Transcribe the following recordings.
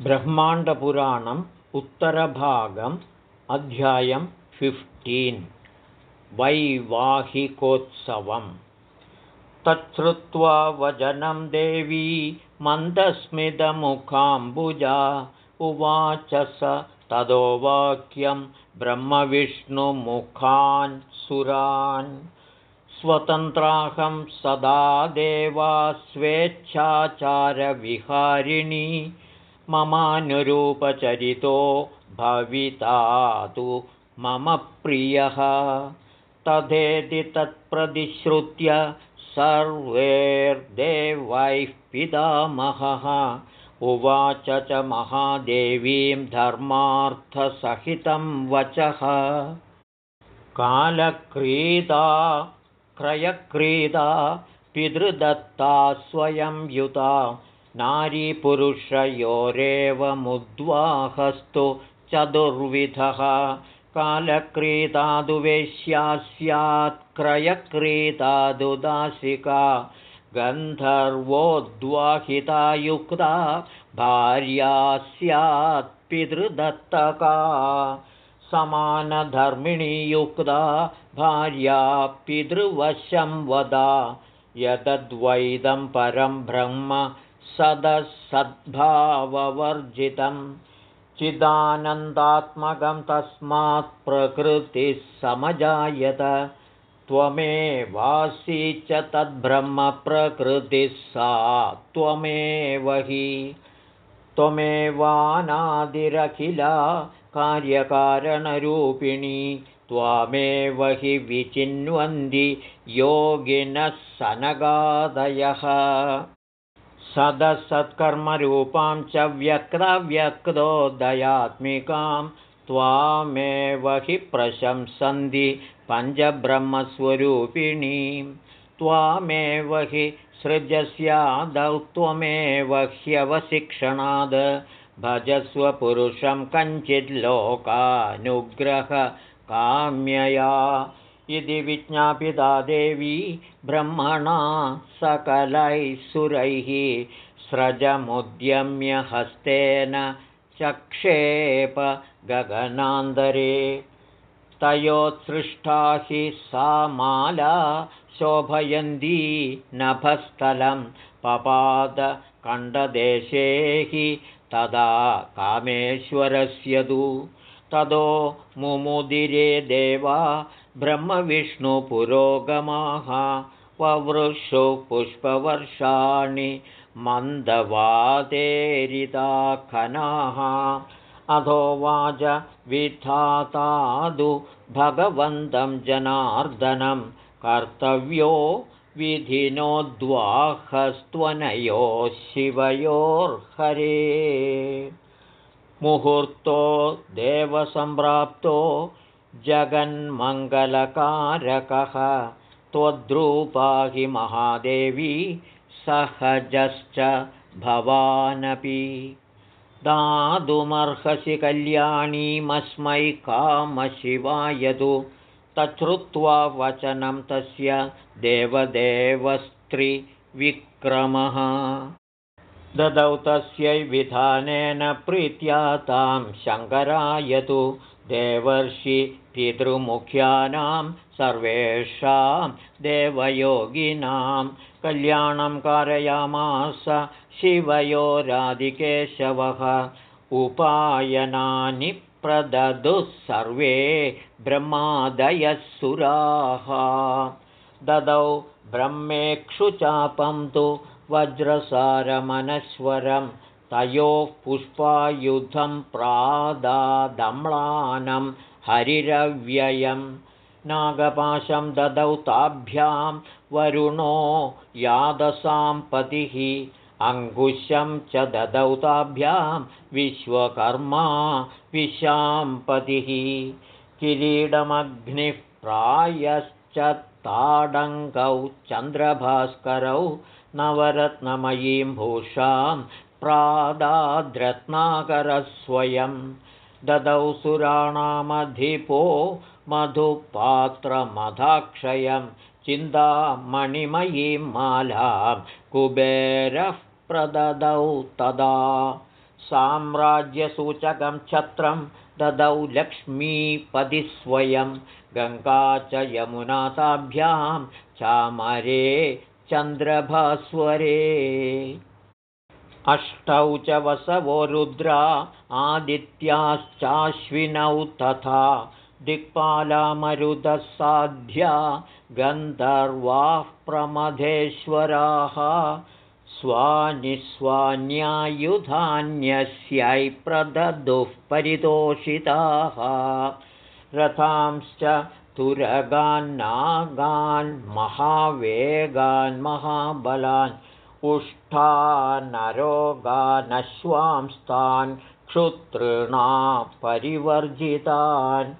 ब्रह्माण्डपुराणम् उत्तरभागम् अध्यायं फिफ्टीन् वैवाहिकोत्सवम्। तच्छ्रुत्वा वचनं देवी मन्दस्मितमुखाम्बुजा उवाच स तदो वाक्यं ब्रह्मविष्णुमुखान् सुरान्। स्वतन्त्राहं सदा देवा स्वेच्छाचारविहारिणी ममानुरूपचरितो भविता तु मम प्रियः। तथेति तत्प्रतिश्रुत्य सर्वैर्देवैः पितामहः। उवाच च महादेवीं धर्मार्थसहितं वचः। कालक्रीदा क्रयक्रीदा पितृदत्ता स्वयं युता नारीपुरुषयोरेवमुद्वाहस्तु चतुर्विधः। कालक्रीतादुवेश्या स्यात् क्रयक्रीतादुदासिका गन्धर्वोद्वाहिता युक्ता भार्या स्यात् पितृदत्तका। समानधर्मिणीयुक्ता भार्या पितृवशं वदा। यतद्वैदं परं ब्रह्म सदसद्भाववर्जितं। चिदानन्दात्मकं तस्मात् प्रकृतिः समजायत। त्वमेवासि च तद्ब्रह्मप्रकृतिः सा त्वमेव हि। त्वमेवानादिरखिला कार्यकारणरूपिणी त्वामेव हि विचिन्वन्ति योगिनः सनगादयः सदसत्कर्मरूपां च व्यक्तव्यक्तोदयात्मिकां त्वामेव हि प्रशंसन्ति पञ्चब्रह्मस्वरूपिणीं। त्वामेव हि सृजस्यादौ त्वमेव ह्यवशिक्षणाद्। भजस्वपुरुषं कञ्चिल्लोकानुग्रहकाम्यया इति विज्ञापिता देवी ब्रह्मणा सकलैः सुरैः स्रजमुद्यम्य हस्तेन चक्षेप गगनान्तरे। तयोत्सृष्टा हि सा माला शोभयन्ती नभस्थलं पपादकण्डदेशे हि तदा कामेश्वरस्य तु तदो मुमुदिरे देवा ब्रह्मविष्णुपुरोगमाः ववृषु पुष्पवर्षाणि मन्दवादेरिता खनाः अधोवाच विधातादु भगवन्तं जनार्दनं कर्तव्यो विधिनोद्वाहस्त्वनयो शिवयोर्हरे। मुहूर्तो देवसम्प्राप्तो जगन्मङ्गलकारकः। त्वद्रूपाहि महादेवी सहजश्च भवानपि। दातुमर्हसि कल्याणीमस्मै कामशिवायतु तच्छ्रुत्वा वचनं तस्य देवदेवस्त्रिविक्रमः ददौ तस्यै विधानेन प्रीत्या तां शङ्करायतु पितृमुख्यानां सर्वेषां देवयोगिनां कल्याणं कारयामास शिवयोरादिकेशवः उपायनानि प्रददुः सर्वे ब्रह्मादयः सुराः ददौ ब्रह्मेक्षुचापं तु वज्रसारमनश्वरं तयोः पुष्पायुधं प्रादादम्लानं हरिरव्ययं। नागपाशं ददौ ताभ्यां वरुणो यादसाम्पतिः अङ्कुशं च ददौ ताभ्यां विश्वकर्मा विशाम्पतिः किरीडमग्निः प्रायश्च ताडङ्गौ चन्द्रभास्करौ नवरत्नमयीं भूषां प्रादाद्रत्नाकरस्वयं ददौ सुराणामधिपो मधुपात्रमधाक्षयं चिन्तामणिमयीं मालां कुबेरः प्रददौ तदा साम्राज्यसूचकं छत्रं ददौ लक्ष्मीपदि स्वयं गङ्गा च यमुनाताभ्यां चामरे चन्द्रभास्वरे अष्टौ च वसवो रुद्रा आदित्याश्चाश्विनौ तथा। दिक्पालामरुदसाध्या गन्धर्वाः प्रमथेश्वराः स्वानिस्वान्यायुधान्यस्यै प्रददुः परितोषिताः। रथांश्च तुरगान्नागान् महावेगान् महाबलान् उष्ठानरोगानश्वांस्तान् क्षुतृणा परिवर्जितान्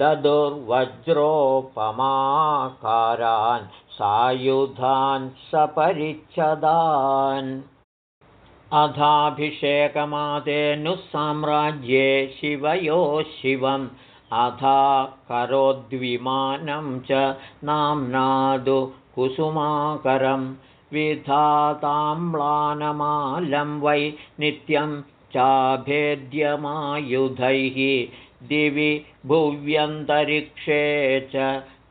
ददुर्वज्रोपमाकारान् सायुधान् सपरिच्छदान्। अधाभिषेकमादेनुसाम्राज्ये शिवयो शिवम् अधा करोद्विमानं च नाम्नादु कुसुमाकरं विधाताम्लानमालं वै नित्यं चाभेद्यमायुधैः दिवि भुव्यन्तरिक्षे च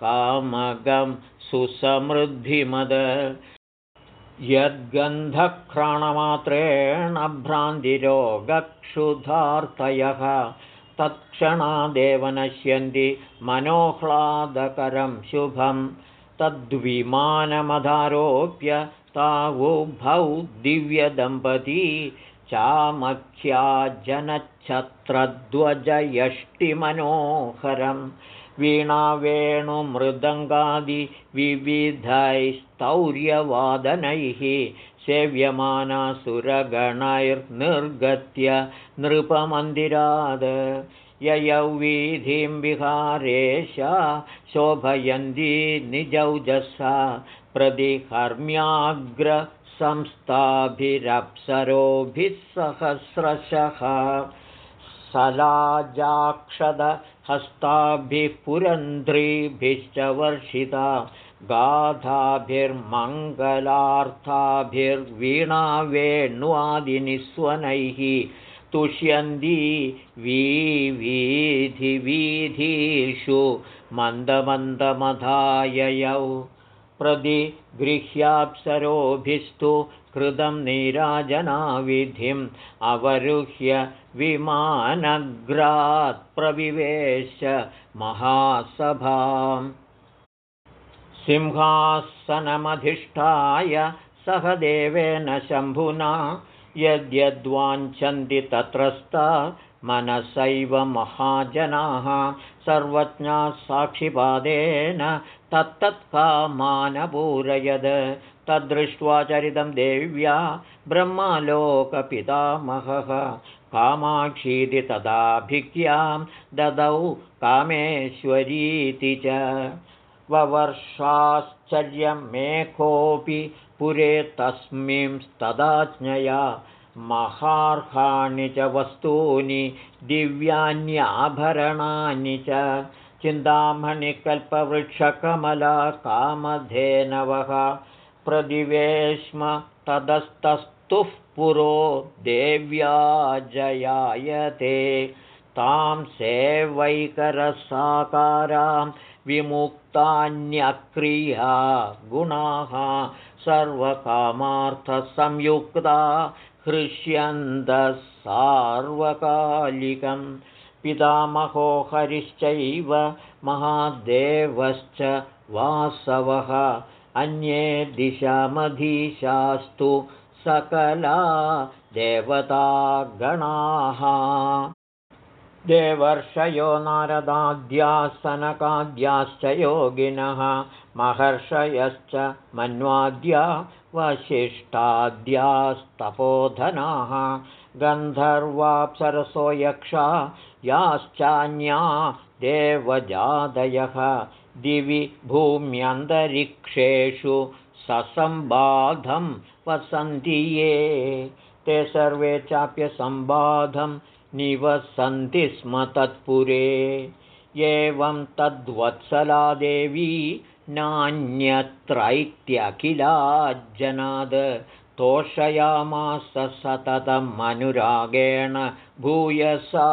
कामगं सुसमृद्धिमद। यद्गन्धघ्राणमात्रेण भ्रान्तिरोगक्षुधार्तयः तत्क्षणादेव नश्यन्ति मनोह्लादकरं शुभं तद्विमानमधारोप्य तावुभौ दिव्यदम्पती चामख्या जनच्छत्रध्वजयष्टिमनोहरं वीणावेणुमृदङ्गादिविविधैस्तौर्यवादनैः सेव्यमानासुरगणैर्निर्गत्य नृपमन्दिराद ययौ वीधिं विहारेशा शोभयन्ती निजौजसा प्रतिहर्म्याग्रसंस्थाभिरप्सरोभिः सहस्रशः सलाजाक्षदहस्ताभिः पुरन्ध्रीभिश्च वर्षिता गाधाभिर्मङ्गलार्थाभिर्वीणावेण्वादिनिस्वनैः तुष्यन्ती वीवीधिवीधीषु मन्दमन्दमधाययौ प्रतिगृह्याप्सरोभिस्तु कृतं नीराजनाविधिम् अवरुह्य विमानग्रात् प्रविवेश महासभाम्। सिंहासनमधिष्ठाय सह देवेन शम्भुना यद्यद्वाञ्छन्ति तत्रस्ता मनसैव महाजनाः सर्वज्ञाः साक्षिपादेन तत्तत्कामानपूरयद्। तद्दृष्ट्वा चरितं देव्या ब्रह्मलोकपितामहः। कामाक्षीति तदाभिज्ञां ददौ कामेश्वरीति च ववर्षाश्चर्यमेकोऽपि पुरे तस्मिंस्तदाज्ञया महार्हाणि च वस्तूनि दिव्यान्याभरणानि च। चिन्तामणिकल्पवृक्षकमला कामधेनवः प्रतिवेश्म ततस्तस्तुः पुरो देव्या जयायते। तां सेवैकरसाकारां विमुक्तान्यक्रिया गुणाः सर्वकामार्थसंयुक्ता हृष्यन्तः सार्वकालिकं पितामहो हरिश्चैव महादेवश्च वासवः। अन्ये दिशामधीशास्तु सकला देवतागणाः देवर्षयो नारदाद्यासनकाद्याश्च योगिनः महर्षयश्च मन्वाद्या वसिष्ठाद्यास्तपोधनाः गन्धर्वाप्सरसो यक्षा याश्चान्या देवजादयः दिवि भूम्यन्तरिक्षेषु ससम्बाधं वसन्ति ये। ते सर्वे चाप्यसम्बाधं निवसन्ति स्म तत्पुरे। एवं तद्वत्सला देवी नान्यत्रैत्यखिलाज्जनाद। तोषयामास सततम् अनुरागेण भूयसा।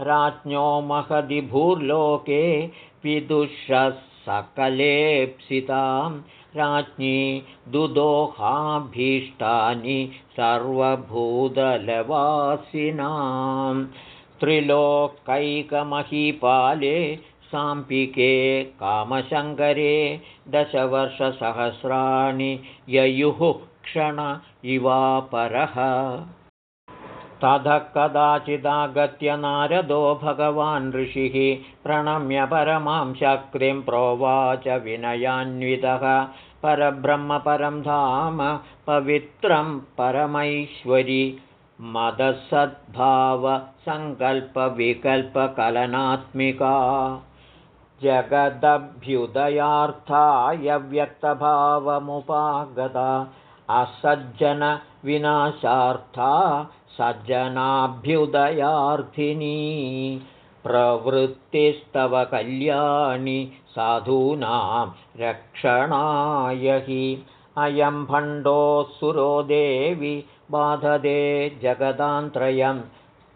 राज्ञो महदि भूर्लोके विदुषः सकलेप्सितां राज्ञी दुदोहाभीष्टानि सर्वभूतलवासिनां। त्रिलोकैकमहीपाले साम्पिके कामशङ्करे दशवर्षसहस्राणि ययुः क्षण इवापरः ततः कदाचिदागत्य नारदो भगवान् ऋषिः प्रणम्य परमां शक्तिं प्रोवाच विनयान्वितः। परब्रह्मपरं धाम पवित्रं परमैश्वरि। मदसद्भावसङ्कल्पविकल्पकलनात्मिका। जगदभ्युदयार्थाय व्यक्तभावमुपागता। असज्जनविनाशार्था सज्जनाभ्युदयार्थिनी प्रवृत्तिस्तव कल्याणि साधूनां रक्षणाय हि। अयं भण्डोऽसुरो देवि बाधदे जगदान्त्रयं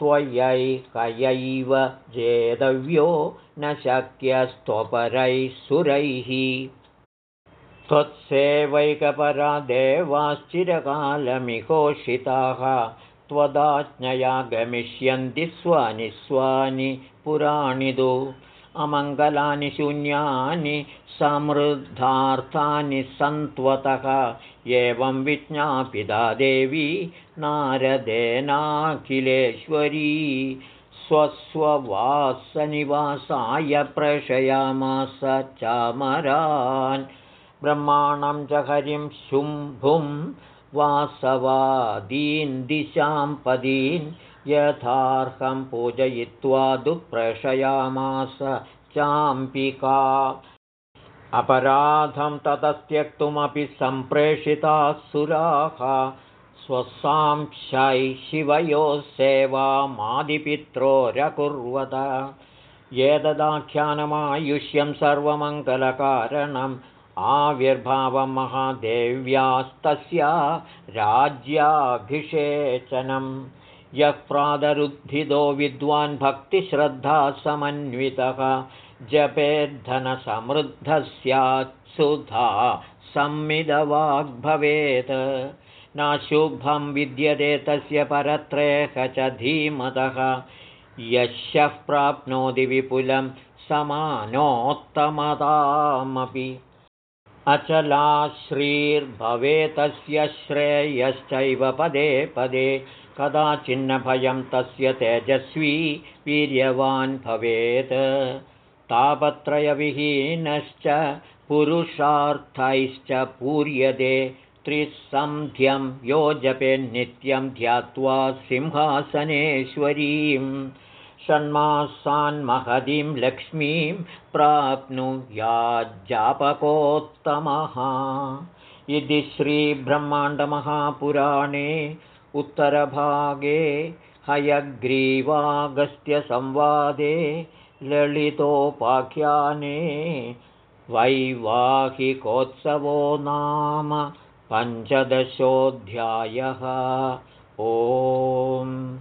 त्वयैकयैव जेतव्यो न शक्यस्त्वपरैः सुरैः। त्वत्सेवैकपरा देवाश्चिरकालमिघोषिताः त्वदाज्ञया गमिष्यन्ति स्वानि स्वानि पुराणि दु अमङ्गलानि शून्यानि समृद्धार्थानि सन्त्वतः एवं विज्ञापिता देवी नारदेनाखिलेश्वरी स्वस्ववासनिवासाय प्रशयामास चामरान् ब्रह्माणं च हरिं शुम्भुं वासवादीन् दिशां पदीन् यथार्हं पूजयित्वा दुःप्रशयामास चाम्पिका अपराधं ततस्त्यक्तुमपि सम्प्रेषिताः सुराः। स्वसांशै शिवयोः सेवामादिपित्रोरकुर्वत एतदाख्यानमायुष्यं सर्वमङ्गलकारणम् आविर्भावमहादेव्यास्तस्या राज्याभिषेचनं यः प्रादरुद्धितो विद्वान् भक्तिश्रद्धासमन्वितः जपेद्धनसमृद्धः स्यात्सुधा संमिदवाग्भवेत् नाशुभं विद्यते तस्य परत्रेह च धीमतः। यशः प्राप्नोति विपुलं समानोत्तमतामपि अचला श्रीर्भवेतस्य श्रेयश्चैव पदे पदे। कदाचिन्नभयं तस्य तेजस्वी वीर्यवान् भवेत्। तापत्रयविहीनश्च पुरुषार्थैश्च पूर्यते त्रिसन्ध्यं यो जपेन्नित्यं ध्यात्वा सिंहासनेश्वरीम् षण्मासान्महतीं लक्ष्मीं प्राप्नुयाज्जापकोत्तमः इति श्रीब्रह्माण्डमहापुराणे उत्तरभागे हयग्रीवागस्त्यसंवादे ललितोपाख्याने वैवाहिकोत्सवो नाम पञ्चदशोऽध्यायः। ओम्